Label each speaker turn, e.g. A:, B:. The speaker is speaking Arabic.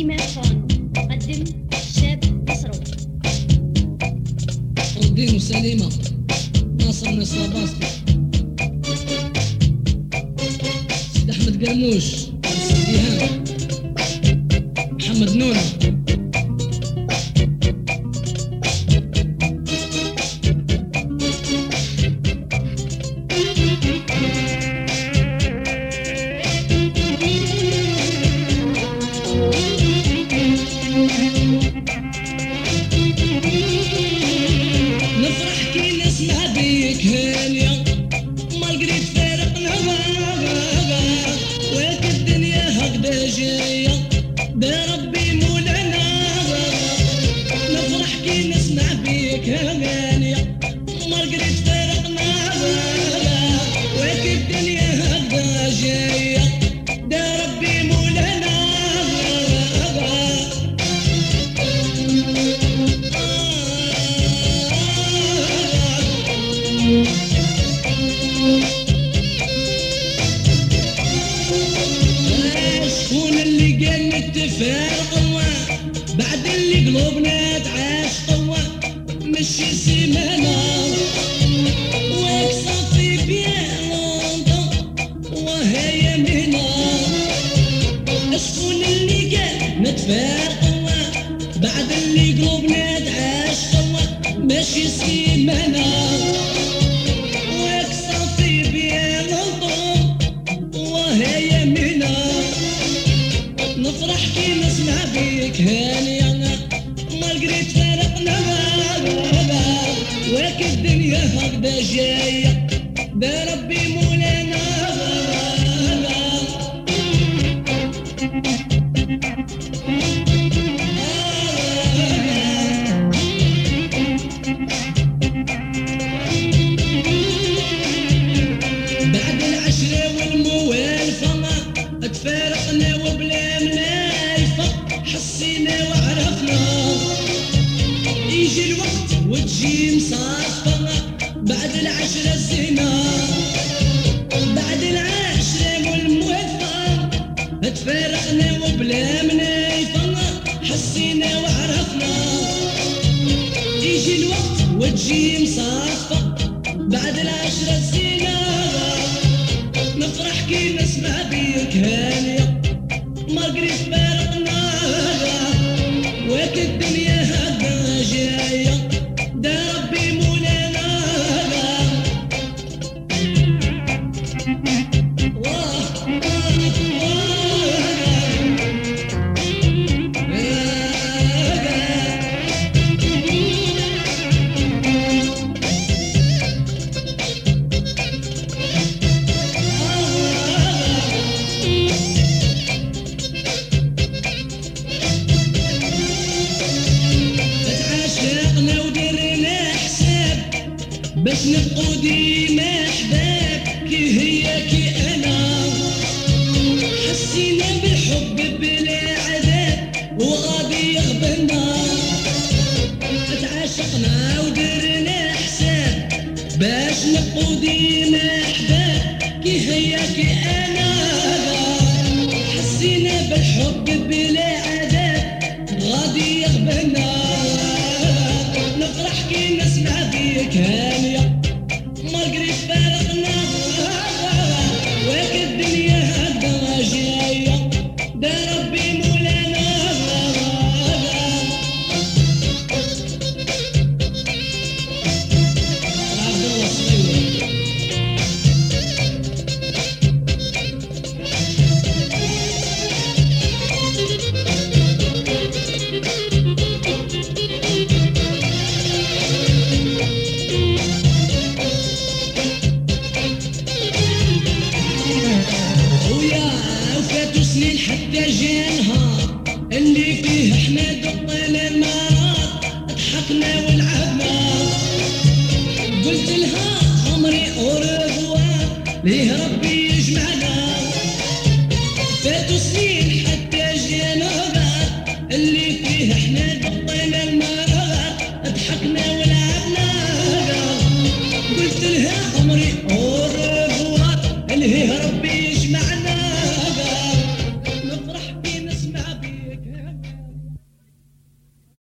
A: إيمان فون قدم شاب مصروف.
B: الدين وسليمة ناصر نصر باسطي سيد أحمد ديهان محمد نونو. قال نتفارق بعد اللي قلوبنا تعاش قوة مشي سيمانة صافي بيان وهي يمينة شكون اللي قال نتفارق بعد اللي قلوبنا تعاش قوة ماشي سيمانة الدنيا هكذا جاية. بربي مولانا وتجي مصافة بعد العشرة الزينة بعد العشرة والموالفة تفارقنا وبلا منايفة حسينا وعرفنا. يجي الوقت وتجي مصافة بعد العشرة الزينة نفرح كي نسمع بيك هانية. ما قريت فارقنا باش نبقوا ديما احباب كي هي كي أنا. حسينا بالحب بلا عذاب وغادي يغبنا. تعاشقنا ودرنا حساب. باش نبقوا ديما احباب كي هي كي أنا. حسينا بالحب بلا عذاب غادي يغبنا. نفرح كي نسمع بيك هانية سنين حتى جا نهار اللي فيه إحنا دقنا المرات ضحكنا ولعبنا. قلت لها عمري au revoir ليه ربي يجمعنا؟ فاتوا سنين حتى جا نهار اللي فيه إحنا دقنا المرات ضحكنا ولعبنا. قلت لها عمري au revoir اللي ربي